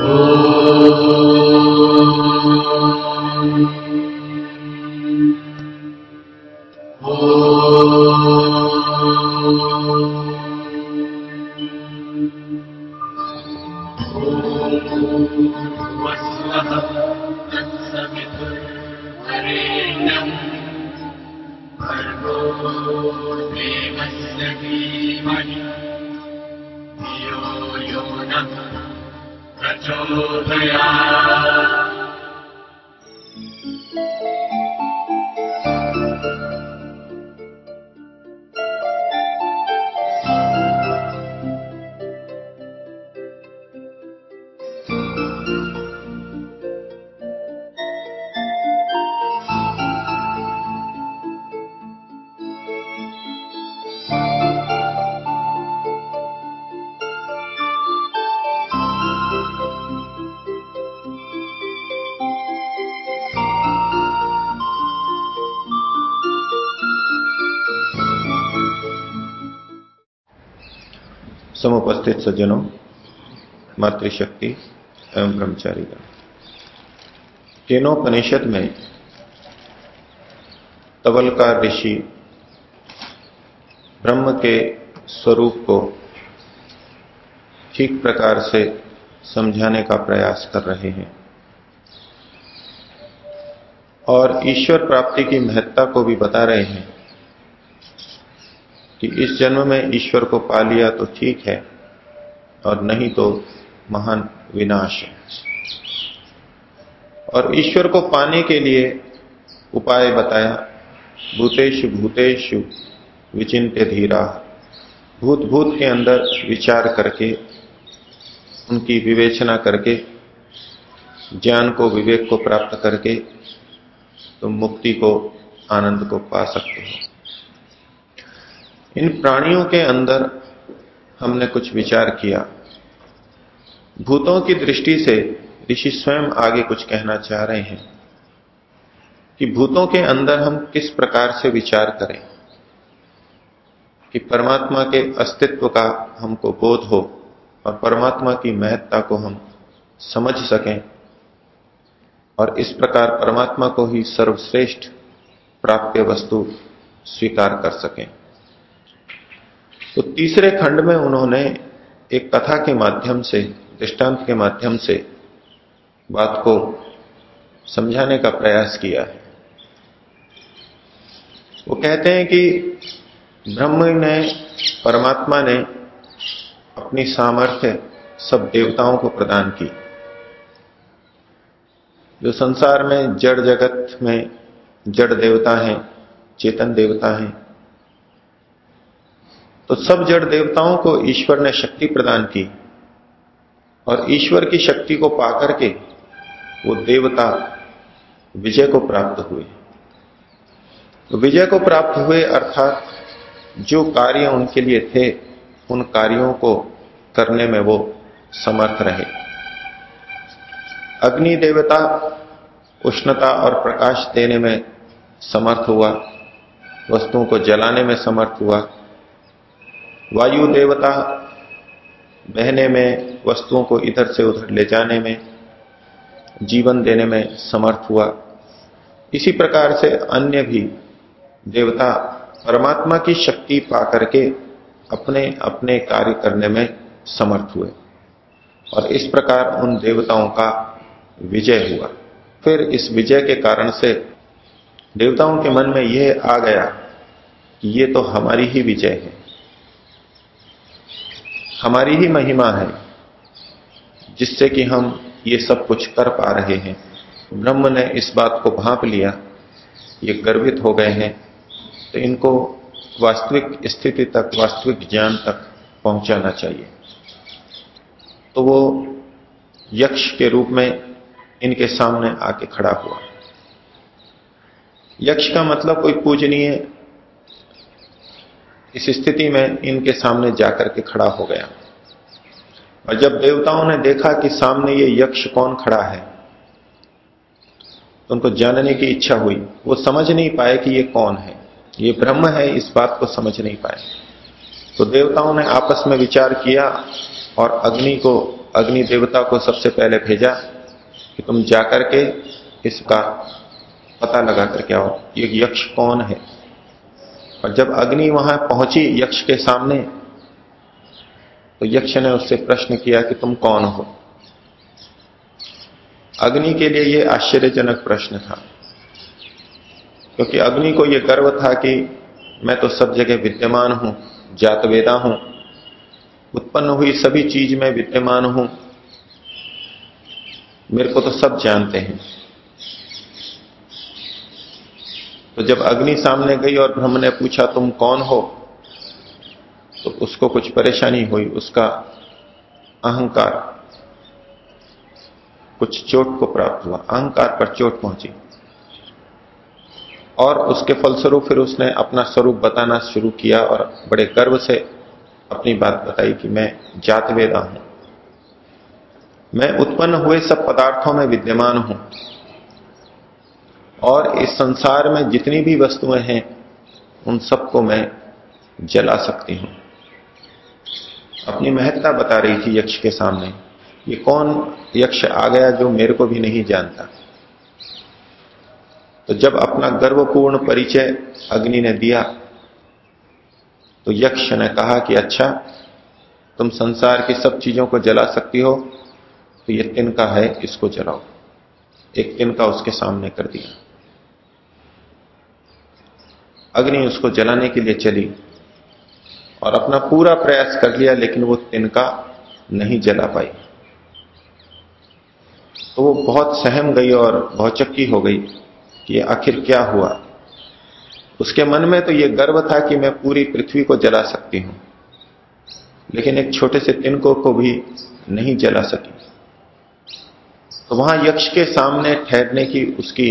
Oh. समुपस्थित सज्जनों, मातृशक्ति एवं ब्रह्मचारी का केनोपनिषद में तवलकार ऋषि ब्रह्म के स्वरूप को ठीक प्रकार से समझाने का प्रयास कर रहे हैं और ईश्वर प्राप्ति की महत्ता को भी बता रहे हैं। कि इस जन्म में ईश्वर को पा लिया तो ठीक है, और नहीं तो महान विनाश है। और ईश्वर को पाने के लिए उपाय बताया, भूतेषु भूतेषु विचिंत्य धीरा। भूत भूत के अंदर विचार करके, उनकी विवेचना करके, ज्ञान को, विवेक को प्राप्त करके, तुम मुक्ति को, आनंद को पा सकते हो। इन प्राणियों के अंदर हमने कुछ विचार किया। भूतों की दृष्टि से ऋषि स्वयं आगे कुछ कहना चाह रहे हैं कि भूतों के अंदर हम किस प्रकार से विचार करें कि परमात्मा के अस्तित्व का हमको बोध हो और परमात्मा की महत्ता को हम समझ सकें और इस प्रकार परमात्मा को ही सर्वश्रेष्ठ प्राप्य वस्तु स्वीकार कर सकें। तो तीसरे खंड में उन्होंने एक कथा के माध्यम से, दृष्टांत के माध्यम से बात को समझाने का प्रयास किया। है वो कहते हैं कि ब्रह्म ने, परमात्मा ने अपनी सामर्थ्य सब देवताओं को प्रदान की। जो संसार में जड़ जगत में जड़ देवता हैं, चेतन देवता हैं तो सब जड़ देवताओं को ईश्वर ने शक्ति प्रदान की और ईश्वर की शक्ति को पाकर के वो देवता विजय को प्राप्त हुए। तो विजय को प्राप्त हुए अर्थात जो कार्य उनके लिए थे, उन कार्यों को करने में वो समर्थ रहे। अग्नि देवता उष्णता और प्रकाश देने में समर्थ हुआ, वस्तुओं को जलाने में समर्थ हुआ। वायु देवता बहने में, वस्तुओं को इधर से उधर ले जाने में, जीवन देने में समर्थ हुआ। इसी प्रकार से अन्य भी देवता परमात्मा की शक्ति पा करके अपने अपने कार्य करने में समर्थ हुए और इस प्रकार उन देवताओं का विजय हुआ। फिर इस विजय के कारण से देवताओं के मन में यह आ गया कि ये तो हमारी ही विजय है। हमारी ही महिमा है, जिससे कि हम ये सब कुछ कर पा रहे हैं। ब्रह्म ने इस बात को भांप लिया, ये गर्वित हो गए हैं तो इनको वास्तविक स्थिति तक, वास्तविक ज्ञान तक पहुंचाना चाहिए। तो वो यक्ष के रूप में इनके सामने आके खड़ा हुआ। यक्ष का मतलब कोई पूजनीय इस स्थिति में इनके सामने जाकर के खड़ा हो गया। और जब देवताओं ने देखा कि सामने ये यक्ष कौन खड़ा है तो उनको जानने की इच्छा हुई। वो समझ नहीं पाए कि ये कौन है। ये ब्रह्म है, इस बात को समझ नहीं पाए। तो देवताओं ने आपस में विचार किया और अग्नि को, अग्नि देवता को सबसे पहले भेजा कि तुम जाकर के इसका पता लगा करके आओ, ये यक्ष कौन है। और जब अग्नि वहाँ पहुँची यक्ष के सामने तो यक्ष ने उससे प्रश्न किया कि तुम कौन हो? अग्नि के लिए यह आश्चर्यजनक प्रश्न था, क्योंकि अग्नि को यह गर्व था कि मैं तो सब जगह विद्यमान हूँ, जातवेदा हूँ, उत्पन्न हुई सभी चीज़ में विद्यमान हूँ। मेरे को तो सब जानते हैं। तो जब अग्नि सामने गई और ब्रह्म ने पूछा, तुम कौन हो? तो उसको कुछ परेशानी हुई, उसका अहंकार कुछ चोट को प्राप्त हुआ, अहंकार पर चोट पहुँची। और उसके फलस्वरूप फिर उसने अपना स्वरूप बताना शुरू किया और बड़े गर्व से अपनी बात बताई कि मैं जातवेदा हूँ। मैं उत्पन्न हुए सब पदार्थों में विद्यमान हूँ। और इस संसार में जितनी भी वस्तुएँ हैं, उन सबको मैं जला सकती हूँ। अपनी महत्ता बता रही थी यक्ष के सामने। ये कौन यक्ष आ गया जो मेरे को भी नहीं जानता? तो जब अपना गर्वपूर्ण परिचय अग्नि ने दिया तो यक्ष ने कहा कि अच्छा तुम संसार की सब चीज़ों को जला सकती हो तो ये तिनका है, इसको जलाओ। एक तिनका उसके सामने कर दिया। अग्नि उसको जलाने के लिए चली और अपना पूरा प्रयास कर लिया, लेकिन वो तिनका नहीं जला पाई। तो वो बहुत सहम गई और बहुत चक्की हो गई कि आखिर क्या हुआ। उसके मन में तो ये गर्व था कि मैं पूरी पृथ्वी को जला सकती हूँ, लेकिन एक छोटे से तिनको को भी नहीं जला सकी। तो वहाँ यक्ष के सामने ठहरने की उसकी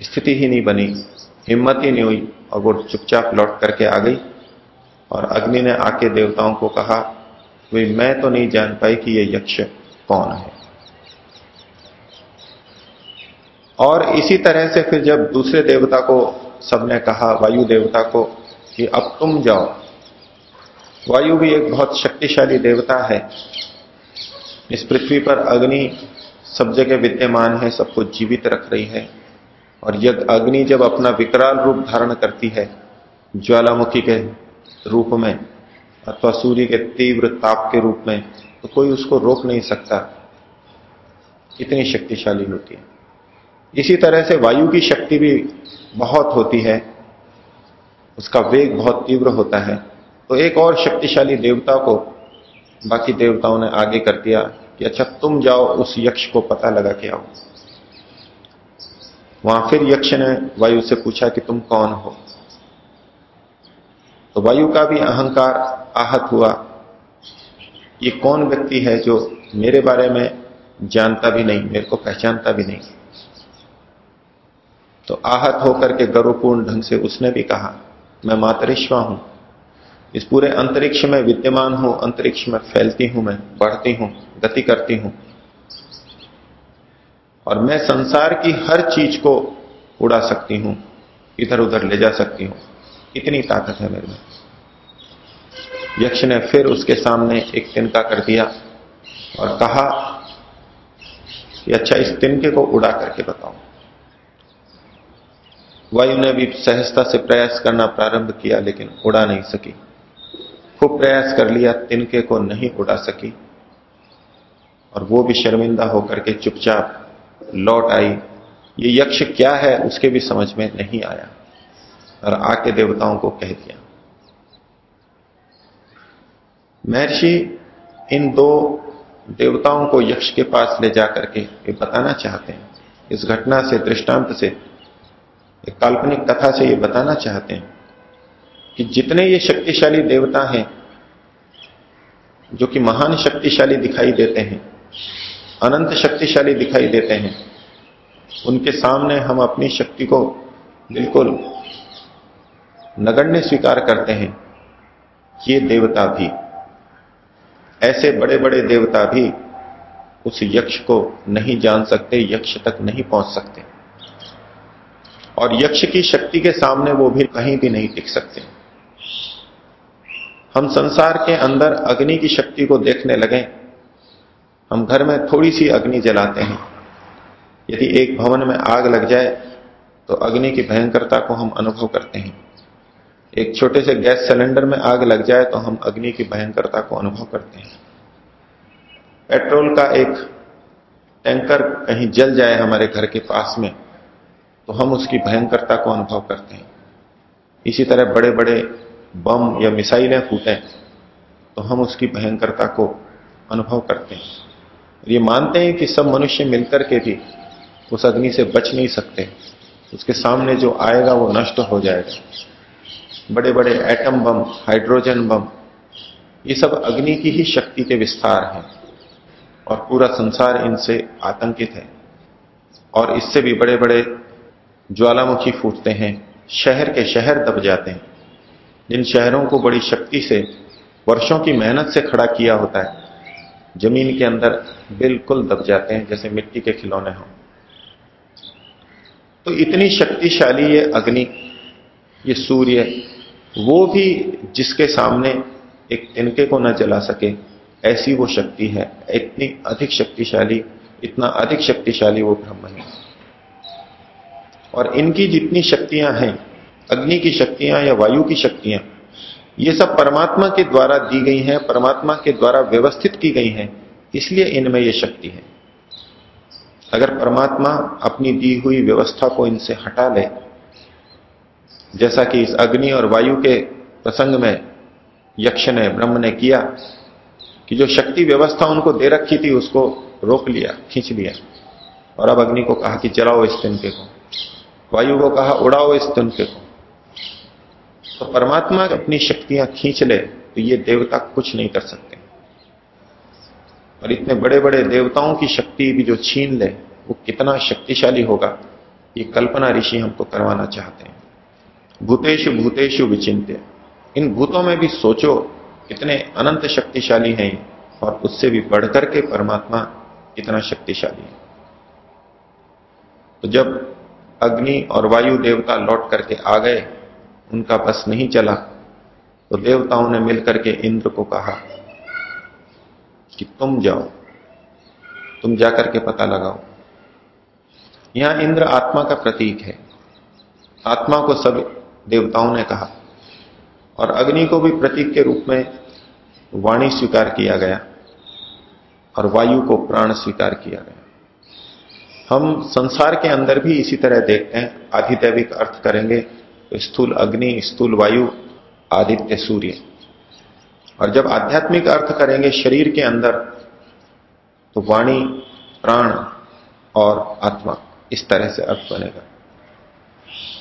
स्थिति ही नहीं बनी। हिम्मत ही नहीं हुई और वो चुपचाप लौट करके आ गई। और अग्नि ने आके देवताओं को कहा भाई मैं तो नहीं जान पाई कि ये यक्ष कौन है। और इसी तरह से फिर जब दूसरे देवता को, सबने कहा, वायु देवता को, कि अब तुम जाओ। वायु भी एक बहुत शक्तिशाली देवता है। इस पृथ्वी पर अग्नि सब जगह विद्यमान है सबको जीवित रख रही है। और यह अग्नि जब अपना विकराल रूप धारण करती है, ज्वालामुखी के रूप में अथवा सूर्य के तीव्र ताप के रूप में तो कोई उसको रोक नहीं सकता। इतनी शक्तिशाली होती है। इसी तरह से वायु की शक्ति भी बहुत होती है। उसका वेग बहुत तीव्र होता है। तो एक और शक्तिशाली देवता को बाकी देवताओं ने आगे कर दिया कि अच्छा तुम जाओ उस यक्ष को पता लगा के आओ। वहाँ फिर यक्ष ने वायु से पूछा कि तुम कौन हो? तो वायु का भी अहंकार आहत हुआ। ये कौन व्यक्ति है जो मेरे बारे में जानता भी नहीं, मेरे को पहचानता भी नहीं? तो आहत होकर के गर्वपूर्ण ढंग से उसने भी कहा, मैं मातरिश्वा हूँ। इस पूरे अंतरिक्ष में विद्यमान हूँ, अंतरिक्ष में फैलती हूँ मैं, बढ़ती हूँ, गति करती हूँ। और मैं संसार की हर चीज़ को उड़ा सकती हूँ, इधर उधर ले जा सकती हूँ। इतनी ताकत है मेरे में। यक्ष ने फिर उसके सामने एक तिनका कर दिया और कहा कि अच्छा इस तिनके को उड़ा करके बताओ। वायु ने भी सहजता से प्रयास करना प्रारंभ किया, लेकिन उड़ा नहीं सकी। खूब प्रयास कर लिया, तिनके को नहीं उड़ा सकी। और वो भी शर्मिंदा होकर के चुपचाप लौट आई। ये यक्ष क्या है, उसके भी समझ में नहीं आया। और आके देवताओं को कह दिया। महर्षि, इन दो देवताओं को यक्ष के पास ले जाकर के ये बताना चाहते हैं। इस घटना से, दृष्टांत से, एक काल्पनिक कथा से ये बताना चाहते हैं कि जितने ये शक्तिशाली देवता हैं, जो कि महान शक्तिशाली दिखाई देते हैं अनंत शक्तिशाली दिखाई देते हैं। उनके सामने हम अपनी शक्ति को बिल्कुल नगण्य स्वीकार करते हैं। ये देवता भी, ऐसे बड़े बड़े देवता भी उस यक्ष को नहीं जान सकते, यक्ष तक नहीं पहुँच सकते। और यक्ष की शक्ति के सामने वो भी कहीं भी नहीं टिक सकते। हम संसार के अंदर अग्नि की शक्ति को देखने लगे हम घर में थोड़ी सी अग्नि जलाते हैं। यदि एक भवन में आग लग जाए तो अग्नि की भयंकरता को हम अनुभव करते हैं। एक छोटे से गैस सिलेंडर में आग लग जाए तो हम अग्नि की भयंकरता को अनुभव करते हैं। पेट्रोल का एक टैंकर कहीं जल जाए हमारे घर के पास में तो हम उसकी भयंकरता को अनुभव करते हैं। इसी तरह बड़े बड़े बम या मिसाइलें फूटे तो हम उसकी भयंकरता को अनुभव करते हैं। ये मानते हैं कि सब मनुष्य मिलकर के भी उस अग्नि से बच नहीं सकते। उसके सामने जो आएगा वो नष्ट हो जाएगा। बड़े बड़े एटम बम हाइड्रोजन बम ये सब अग्नि की ही शक्ति के विस्तार हैं और पूरा संसार इनसे आतंकित है। और इससे भी बड़े बड़े ज्वालामुखी फूटते हैं, शहर के शहर दब जाते हैं। जिन शहरों को बड़ी शक्ति से, वर्षों की मेहनत से खड़ा किया होता है ज़मीन के अंदर बिल्कुल दब जाते हैं, जैसे मिट्टी के खिलौने हों। तो इतनी शक्तिशाली ये अग्नि, ये सूर्य, वो भी जिसके सामने एक तिनके को न जला सके, ऐसी वो शक्ति है। इतनी अधिक शक्तिशाली, इतना अधिक शक्तिशाली वो ब्रह्म है। और इनकी जितनी शक्तियाँ हैं, अग्नि की शक्तियाँ या वायु की शक्तियाँ ये सब परमात्मा के द्वारा दी गई हैं, परमात्मा के द्वारा व्यवस्थित की गई हैं, इसलिए इनमें यह शक्ति है। अगर परमात्मा अपनी दी हुई व्यवस्था को इनसे हटा ले, जैसा कि इस अग्नि और वायु के प्रसंग में यक्ष ने, ब्रह्म ने किया, कि जो शक्ति व्यवस्था उनको दे रखी थी, उसको रोक लिया, खींच लिया, और अब अग्नि को कहा कि चलाओ इस तिनके को। वायु को कहा, उड़ाओ इस तिनके को। तो परमात्मा अपनी शक्तियाँ खींच ले तो ये देवता कुछ नहीं कर सकते। और इतने बड़े बड़े देवताओं की शक्ति भी जो छीन ले, वो कितना शक्तिशाली होगा, ये कल्पना ऋषि हमको करवाना चाहते हैं। भूतेशु भूतेशु विचिंत्य इन भूतों में भी सोचो, कितने अनंत शक्तिशाली हैं, और उससे भी बढ़कर के परमात्मा कितना शक्तिशाली है। तो जब अग्नि और वायु देवता लौट करके आ गए उनका बस नहीं चला तो देवताओं ने मिलकर के इंद्र को कहा कि तुम जाओ, तुम जाकर के पता लगाओ। यहाँ इंद्र आत्मा का प्रतीक है। आत्मा को सब देवताओं ने कहा और अग्नि को भी प्रतीक के रूप में वाणी स्वीकार किया गया और वायु को प्राण स्वीकार किया गया। हम संसार के अंदर भी इसी तरह देखते हैं, आधिदैविक अर्थ करेंगे तो स्थूल अग्नि, स्थूल वायु, आदित्य सूर्य। और जब आध्यात्मिक अर्थ करेंगे शरीर के अंदर तो वाणी, प्राण और आत्मा इस तरह से अर्थ बनेगा।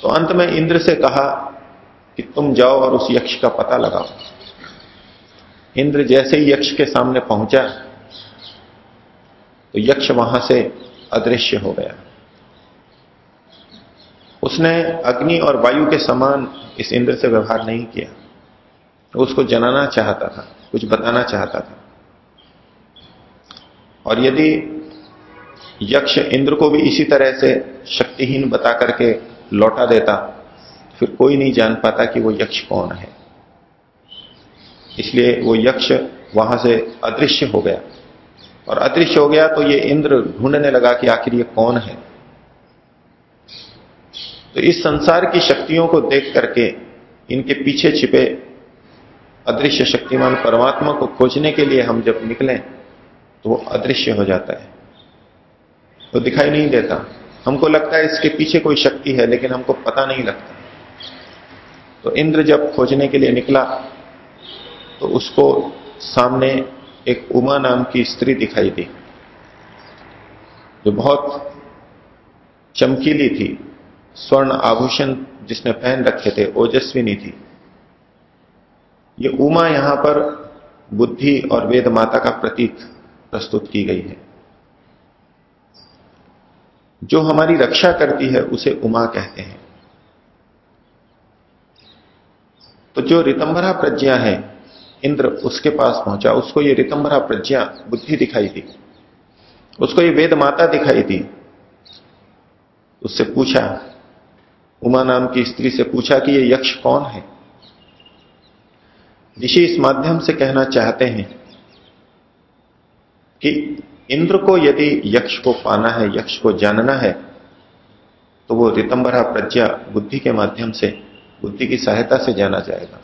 तो अंत में इंद्र से कहा कि तुम जाओ और उस यक्ष का पता लगाओ। इंद्र जैसे ही यक्ष के सामने पहुँचा तो यक्ष वहाँ से अदृश्य हो गया। उसने अग्नि और वायु के समान इस इंद्र से व्यवहार नहीं किया। उसको जनाना चाहता था, कुछ बताना चाहता था। और यदि यक्ष इंद्र को भी इसी तरह से शक्तिहीन बता करके लौटा देता, फिर कोई नहीं जान पाता कि वो यक्ष कौन है। इसलिए वो यक्ष वहाँ से अदृश्य हो गया। और अदृश्य हो गया तो ये इंद्र ढूँढने लगा कि आखिर ये कौन है। तो इस संसार की शक्तियों को देख करके इनके पीछे छिपे अदृश्य शक्तिमान परमात्मा को खोजने के लिए हम जब निकले तो वो अदृश्य हो जाता है। वो तो दिखाई नहीं देता। हमको लगता है इसके पीछे कोई शक्ति है, लेकिन हमको पता नहीं लगता। तो इंद्र जब खोजने के लिए निकला तो उसको सामने एक उमा नाम की स्त्री दिखाई दी, जो बहुत चमकीली थी। स्वर्ण आभूषण जिसने पहन रखे थे, ओजस्विनी थी। ये उमा यहाँ पर बुद्धि और वेद माता का प्रतीक प्रस्तुत की गई है। जो हमारी रक्षा करती है, उसे उमा कहते हैं। तो जो रितंबरा प्रज्ञा है, इंद्र उसके पास पहुँचा, उसको ये रितंबरा प्रज्ञा बुद्धि दिखाई दी। उसको ये वेद माता दिखाई दी। उससे पूछा उमा नाम की स्त्री से पूछा कि ये यक्ष कौन है? ऋषि इस माध्यम से कहना चाहते हैं कि इंद्र को यदि यक्ष को पाना है, यक्ष को जानना है तो वो रितंबरा प्रज्ञा बुद्धि के माध्यम से, बुद्धि की सहायता से जाना जाएगा।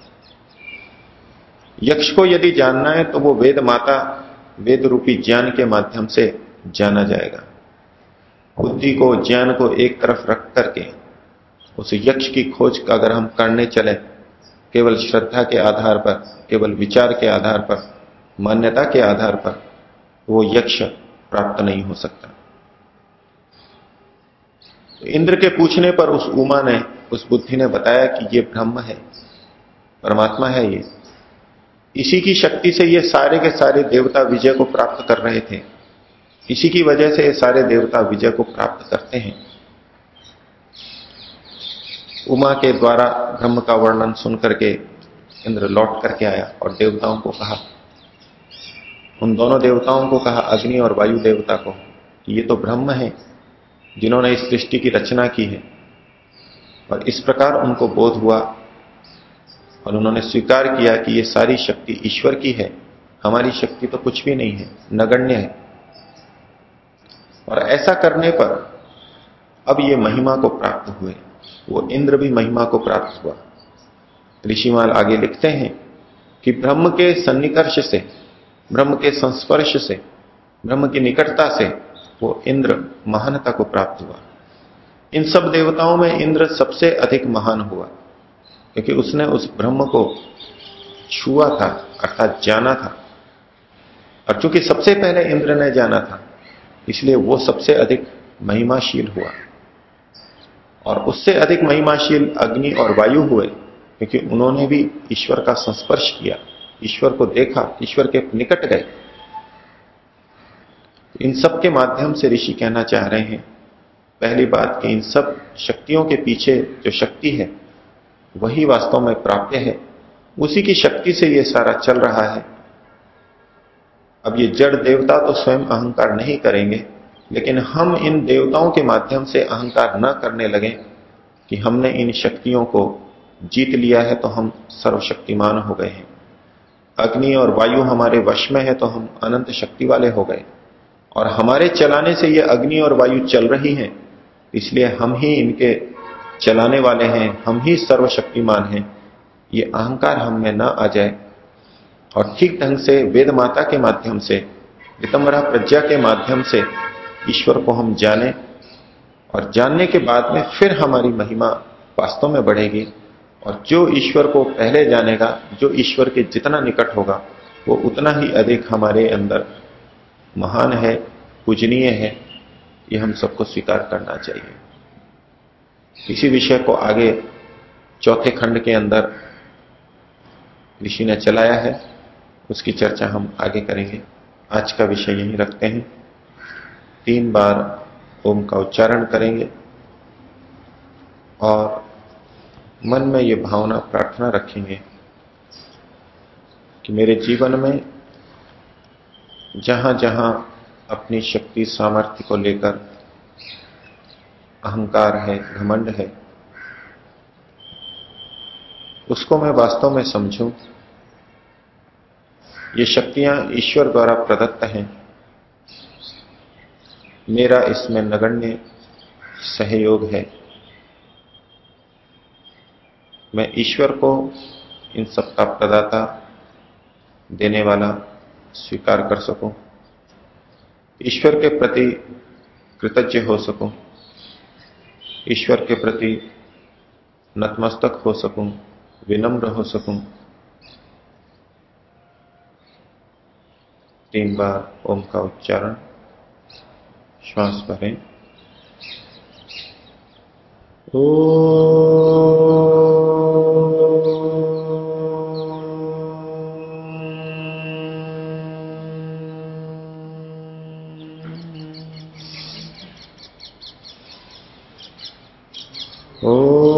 यक्ष को यदि जानना है तो वो वेद माता, वेद रूपी ज्ञान के माध्यम से जाना जाएगा। बुद्धि को, ज्ञान को एक तरफ़ रख करके उस यक्ष की खोज का अगर हम करने चले, केवल श्रद्धा के आधार पर, केवल विचार के आधार पर, मान्यता के आधार पर, वो यक्ष प्राप्त नहीं हो सकता। इंद्र के पूछने पर उस उमा ने, उस बुद्धि ने बताया कि ये ब्रह्म है, परमात्मा है ये। इसी की शक्ति से ये सारे के सारे देवता विजय को प्राप्त कर रहे थे। इसी की वजह से ये सारे देवता विजय को प्राप्त करते हैं। उमा के द्वारा ब्रह्म का वर्णन सुन करके इंद्र लौट करके आया और देवताओं को कहा, उन दोनों देवताओं को कहा अग्नि और वायु देवता को, ये तो ब्रह्म है जिन्होंने इस सृष्टि की रचना की है। और इस प्रकार उनको बोध हुआ और उन्होंने स्वीकार किया कि ये सारी शक्ति ईश्वर की है। हमारी शक्ति तो कुछ भी नहीं है, नगण्य है। और ऐसा करने पर अब ये महिमा को प्राप्त हुए। वो इंद्र भी महिमा को प्राप्त हुआ। ऋषिमाल आगे लिखते हैं कि ब्रह्म के सन्निकर्ष से, ब्रह्म के संस्पर्श से, ब्रह्म की निकटता से वो इंद्र महानता को प्राप्त हुआ। इन सब देवताओं में इंद्र सबसे अधिक महान हुआ, क्योंकि उसने उस ब्रह्म को छुआ था, अर्थात जाना था। और चूँकि सबसे पहले इंद्र ने जाना था, इसलिए वो सबसे अधिक महिमाशील हुआ। और उससे अधिक महिमाशील अग्नि और वायु हुए, क्योंकि उन्होंने भी ईश्वर का संस्पर्श किया, ईश्वर को देखा, ईश्वर के निकट गए। इन सब के माध्यम से ऋषि कहना चाह रहे हैं, पहली बात कि इन सब शक्तियों के पीछे जो शक्ति है, वही वास्तव में प्राप्य है। उसी की शक्ति से ये सारा चल रहा है। अब ये जड़ देवता तो स्वयं अहंकार नहीं करेंगे। लेकिन हम इन देवताओं के माध्यम से अहंकार न करने लगे कि हमने इन शक्तियों को जीत लिया है तो हम सर्वशक्तिमान हो गए हैं। अग्नि और वायु हमारे वश में है तो हम अनंत शक्ति वाले हो गए। और हमारे चलाने से ये अग्नि और वायु चल रही हैं, इसलिए हम ही इनके चलाने वाले हैं, हम ही सर्वशक्तिमान हैं। ये अहंकार हम में न आ जाए। और ठीक ढंग से वेद माता के माध्यम से वितंबरा प्रज्ञा के माध्यम से ईश्वर को हम जाने और जानने के बाद में फिर हमारी महिमा वास्तव में बढ़ेगी और जो ईश्वर को पहले जानेगा, जो ईश्वर के जितना निकट होगा, वो उतना ही अधिक हमारे अंदर महान है, पूजनीय है। ये हम सबको स्वीकार करना चाहिए। इसी विषय को आगे चौथे खंड के अंदर ऋषि ने चलाया है। उसकी चर्चा हम आगे करेंगे। आज का विषय यही रखते हैं। तीन बार ओम का उच्चारण करेंगे और मन में ये भावना प्रार्थना रखेंगे कि मेरे जीवन में जहाँ जहाँ अपनी शक्ति सामर्थ्य को लेकर अहंकार है, घमंड है, उसको मैं वास्तव में समझूं। ये शक्तियाँ ईश्वर द्वारा प्रदत्त हैं। मेरा इसमें नगण्य सहयोग है। मैं ईश्वर को इन सबका प्रदाता देने वाला स्वीकार कर सकूँ, ईश्वर के प्रति कृतज्ञ हो सकूँ, ईश्वर के प्रति नतमस्तक हो सकूँ, विनम्र हो सकूँ। तीन बार ओम का उच्चारण। श्वास भरें ओ Oh.